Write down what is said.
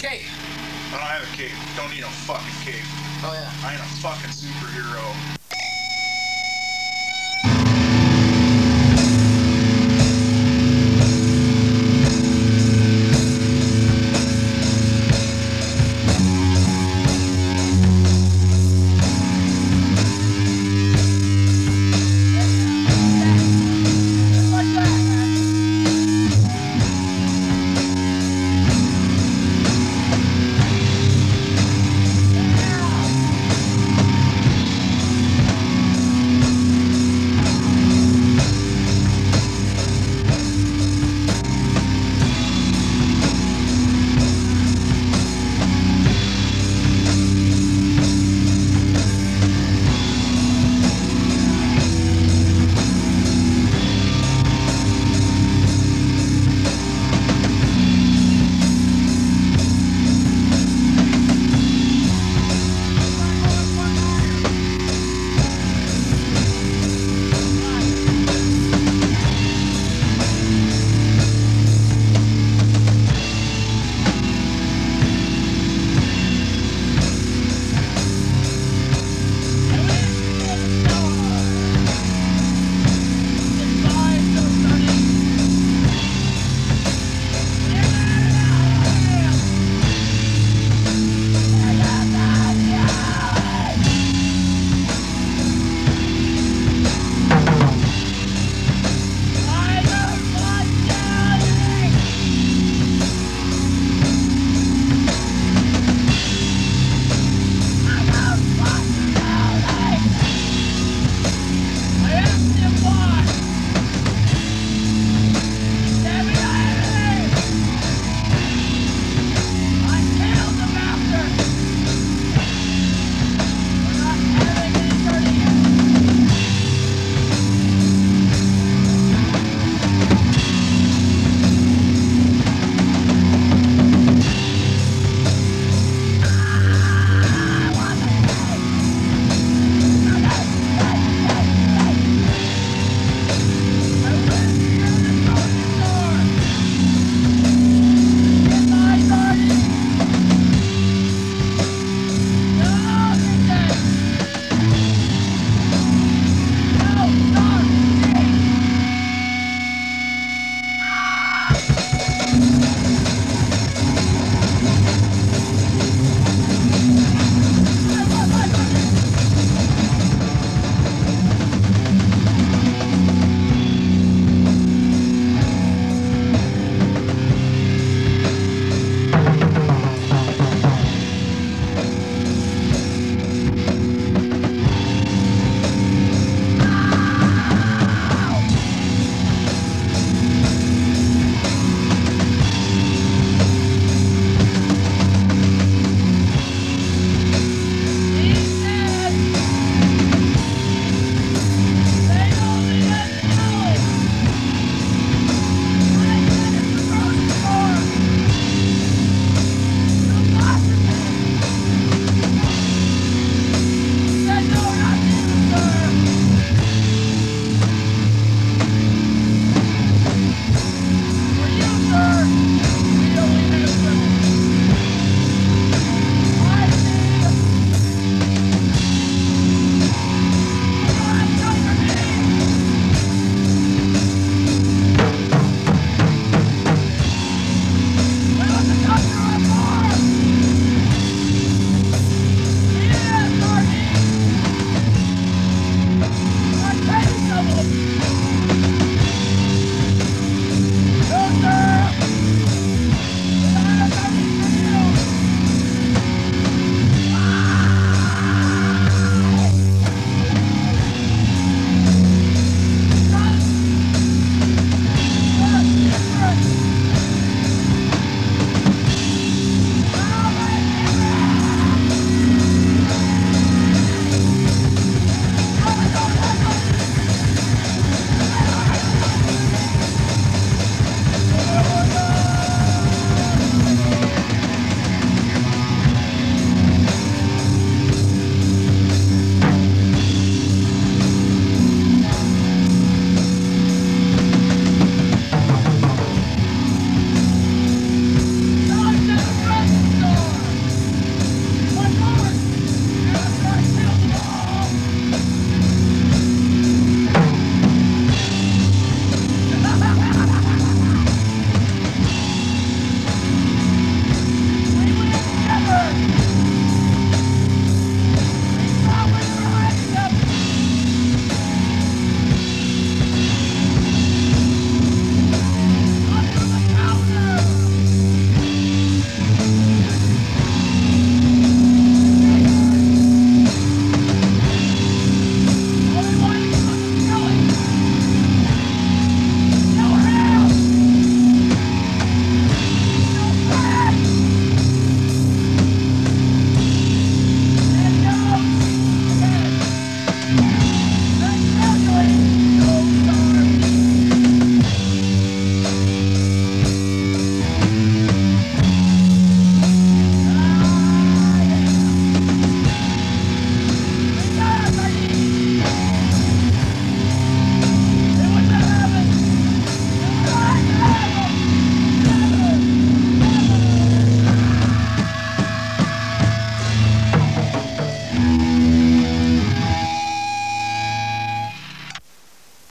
Cape. I don't have a cape. Don't need no fucking cape. Oh yeah. I ain't a fucking superhero.